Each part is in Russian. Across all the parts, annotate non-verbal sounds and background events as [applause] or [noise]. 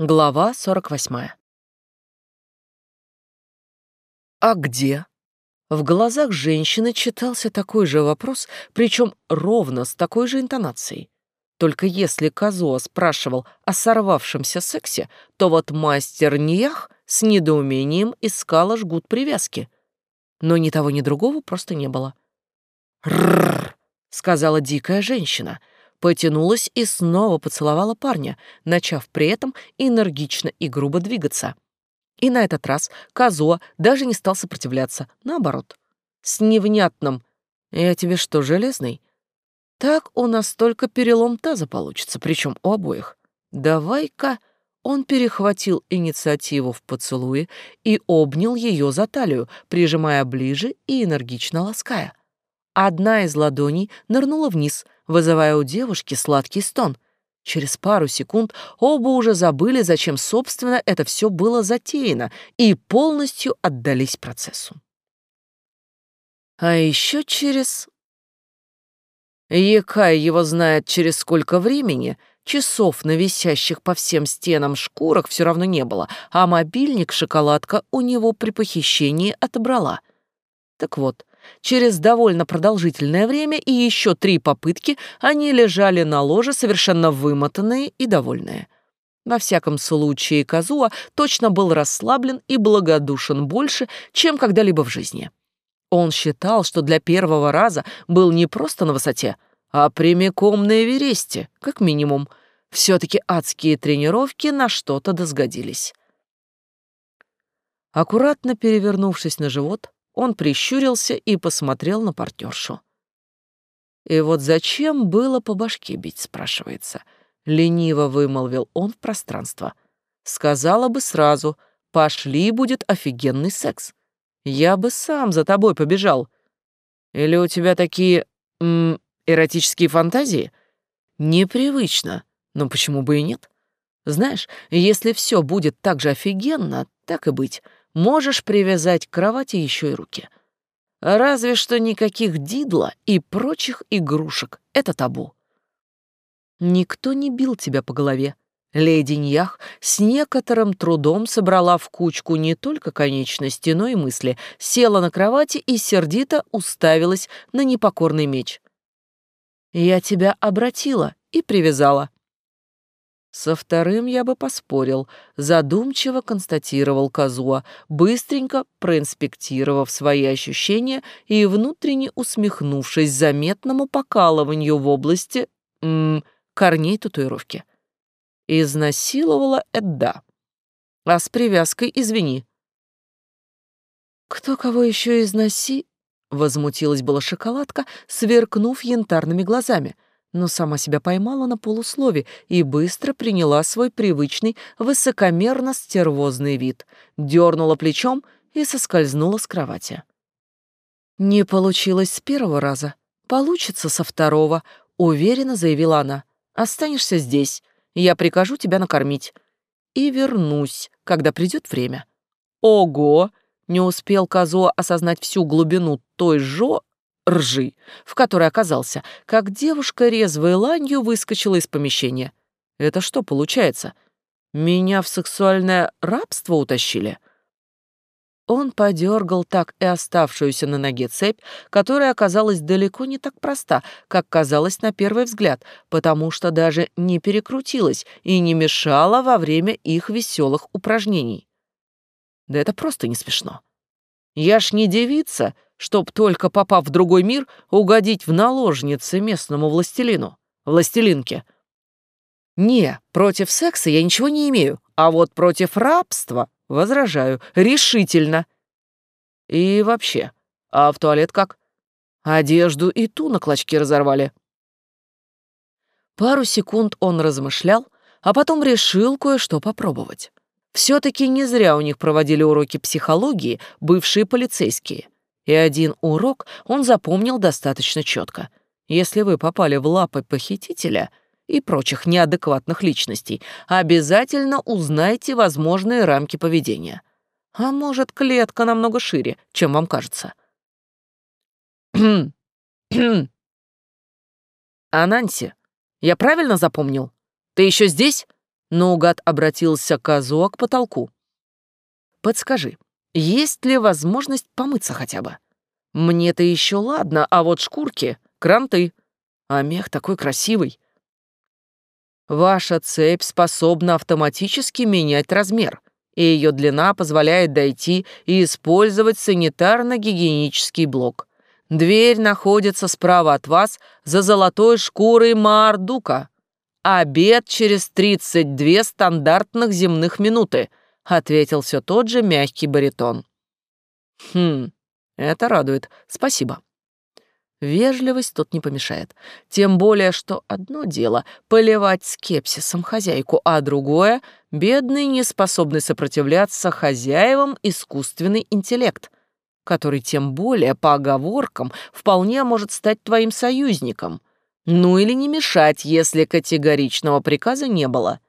Глава 48. «А где?» В глазах женщины читался такой же вопрос, причем ровно с такой же интонацией. Только если Казуа спрашивал о сорвавшемся сексе, то вот мастер Ниях с недоумением искала жгут привязки. Но ни того, ни другого просто не было. «Рррр!» — сказала дикая женщина, потянулась и снова поцеловала парня, начав при этом энергично и грубо двигаться. И на этот раз Казуа даже не стал сопротивляться, наоборот. С невнятным «Я тебе что, железный?» Так у нас только перелом таза получится, причем у обоих. Давай-ка...» Он перехватил инициативу в поцелуе и обнял ее за талию, прижимая ближе и энергично лаская. Одна из ладоней нырнула вниз — вызывая у девушки сладкий стон. Через пару секунд оба уже забыли, зачем, собственно, это все было затеяно, и полностью отдались процессу. А еще через... Якай его знает через сколько времени, часов на висящих по всем стенам шкурах все равно не было, а мобильник шоколадка у него при похищении отобрала. Так вот, Через довольно продолжительное время и еще три попытки они лежали на ложе, совершенно вымотанные и довольные. Во всяком случае, Казуа точно был расслаблен и благодушен больше, чем когда-либо в жизни. Он считал, что для первого раза был не просто на высоте, а прямиком на Эвересте, как минимум. Все-таки адские тренировки на что-то досгодились. Аккуратно перевернувшись на живот, он прищурился и посмотрел на партнершу. «И вот зачем было по башке бить?» — спрашивается. Лениво вымолвил он в пространство. «Сказала бы сразу, пошли, будет офигенный секс. Я бы сам за тобой побежал. Или у тебя такие... М, эротические фантазии? Непривычно, но почему бы и нет? Знаешь, если все будет так же офигенно, так и быть» можешь привязать к кровати еще и руки. Разве что никаких дидла и прочих игрушек. Это табу. Никто не бил тебя по голове. Леди Ньях с некоторым трудом собрала в кучку не только конечности, но и мысли, села на кровати и сердито уставилась на непокорный меч. «Я тебя обратила и привязала. Со вторым я бы поспорил, задумчиво констатировал Казуа, быстренько проинспектировав свои ощущения и внутренне усмехнувшись заметному покалыванию в области м -м, корней татуировки. Изнасиловала Эдда. А с привязкой извини. «Кто кого еще износи?» — возмутилась была шоколадка, сверкнув янтарными глазами — но сама себя поймала на полуслове и быстро приняла свой привычный высокомерно-стервозный вид, дернула плечом и соскользнула с кровати. «Не получилось с первого раза. Получится со второго», — уверенно заявила она. «Останешься здесь. Я прикажу тебя накормить. И вернусь, когда придет время». «Ого!» — не успел Казо осознать всю глубину той жо, ржи, в которой оказался, как девушка резвой ланью выскочила из помещения. Это что получается? Меня в сексуальное рабство утащили? Он подергал так и оставшуюся на ноге цепь, которая оказалась далеко не так проста, как казалось на первый взгляд, потому что даже не перекрутилась и не мешала во время их веселых упражнений. Да это просто не смешно. Я ж не девица, чтоб только попав в другой мир, угодить в наложницы местному властелину, властелинке. Не, против секса я ничего не имею, а вот против рабства возражаю решительно. И вообще, а в туалет как? Одежду и ту на клочки разорвали. Пару секунд он размышлял, а потом решил кое-что попробовать. Все-таки не зря у них проводили уроки психологии бывшие полицейские — и один урок он запомнил достаточно четко. Если вы попали в лапы похитителя и прочих неадекватных личностей, обязательно узнайте возможные рамки поведения. А может, клетка намного шире, чем вам кажется. [clears throat] «Ананси, я правильно запомнил? Ты еще здесь?» Наугад обратился Казуа к потолку. «Подскажи, есть ли возможность помыться хотя бы? Мне-то еще ладно, а вот шкурки, кранты. А мех такой красивый. Ваша цепь способна автоматически менять размер, и ее длина позволяет дойти и использовать санитарно-гигиенический блок. Дверь находится справа от вас за золотой шкурой Мардука. Обед через 32 стандартных земных минуты. — ответил все тот же мягкий баритон. «Хм, это радует. Спасибо». Вежливость тут не помешает. Тем более, что одно дело — поливать скепсисом хозяйку, а другое — бедный, неспособный сопротивляться хозяевам искусственный интеллект, который тем более, по оговоркам, вполне может стать твоим союзником. Ну или не мешать, если категоричного приказа не было. —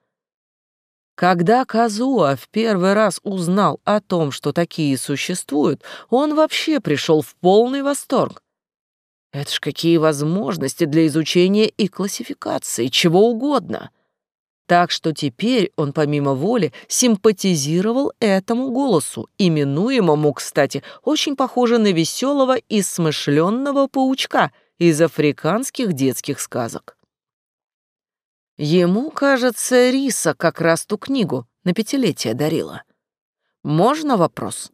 когда Казуа в первый раз узнал о том, что такие существуют, он вообще пришел в полный восторг. Это ж какие возможности для изучения и классификации, чего угодно. Так что теперь он помимо воли симпатизировал этому голосу, именуемому, кстати, очень похоже на веселого и смышленного паучка из африканских детских сказок. Ему, кажется, Риса как раз ту книгу на пятилетие дарила. Можно вопрос?»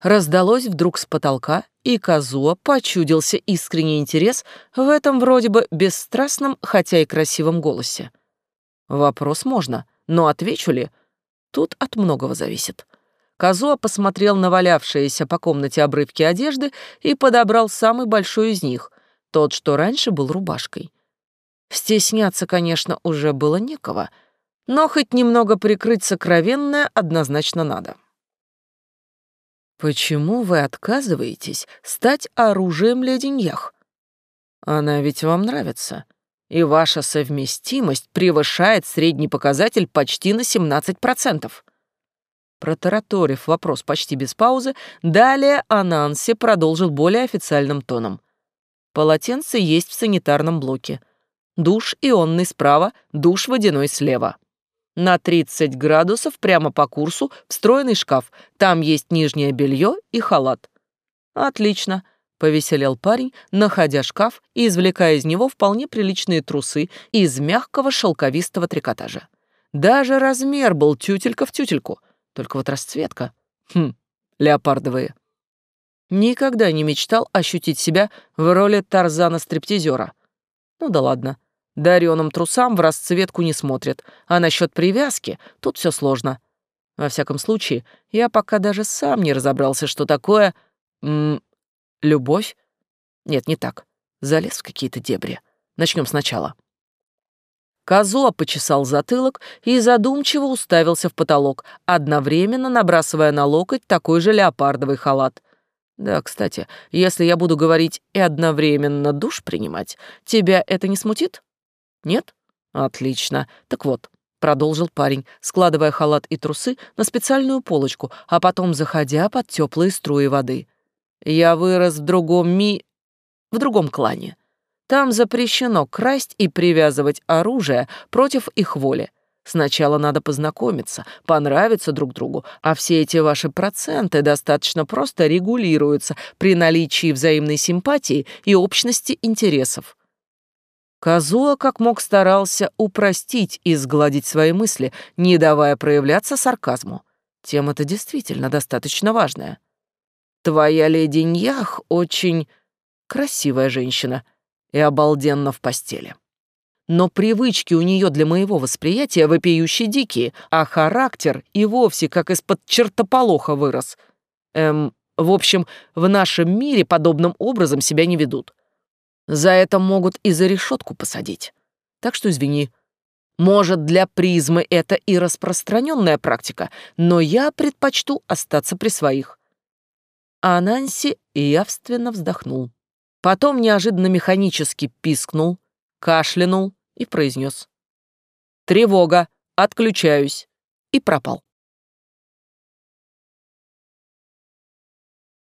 Раздалось вдруг с потолка, и Казуа почудился искренний интерес в этом вроде бы бесстрастном, хотя и красивом голосе. «Вопрос можно, но отвечу ли?» Тут от многого зависит. Казуа посмотрел на валявшиеся по комнате обрывки одежды и подобрал самый большой из них, тот, что раньше был рубашкой. Стесняться, конечно, уже было некого, но хоть немного прикрыть сокровенное однозначно надо. «Почему вы отказываетесь стать оружием леденьях? Она ведь вам нравится, и ваша совместимость превышает средний показатель почти на 17%. Протараторив вопрос почти без паузы, далее Ананси продолжил более официальным тоном. «Полотенце есть в санитарном блоке душ ионный справа, душ водяной слева. На 30 градусов прямо по курсу встроенный шкаф. Там есть нижнее белье и халат. Отлично, повеселел парень, находя шкаф и извлекая из него вполне приличные трусы из мягкого шелковистого трикотажа. Даже размер был тютелька в тютельку. Только вот расцветка. Хм, леопардовые. Никогда не мечтал ощутить себя в роли Тарзана-стриптизера. Ну да ладно. Дарионым трусам в расцветку не смотрят. А насчет привязки тут все сложно. Во всяком случае, я пока даже сам не разобрался, что такое... М -м, любовь? Нет, не так. Залез в какие-то дебри. Начнем сначала. Козо почесал затылок и задумчиво уставился в потолок, одновременно набрасывая на локоть такой же леопардовый халат — да, кстати, если я буду говорить и одновременно душ принимать, тебя это не смутит? Нет? Отлично. Так вот, продолжил парень, складывая халат и трусы на специальную полочку, а потом заходя под теплые струи воды. Я вырос в другом ми... в другом клане. Там запрещено красть и привязывать оружие против их воли. Сначала надо познакомиться, понравиться друг другу, а все эти ваши проценты достаточно просто регулируются при наличии взаимной симпатии и общности интересов. Казуа как мог старался упростить и сгладить свои мысли, не давая проявляться сарказму. Тема-то действительно достаточно важная. «Твоя леди Ньях очень красивая женщина и обалденно в постели. Но привычки у нее для моего восприятия вопиющие дикие, а характер и вовсе как из-под чертополоха вырос. Эм, в общем, в нашем мире подобным образом себя не ведут. За это могут и за решетку посадить. Так что извини. Может, для призмы это и распространенная практика, но я предпочту остаться при своих. А Нанси явственно вздохнул. Потом неожиданно механически пискнул, кашлянул и произнес. «Тревога! Отключаюсь!» и пропал.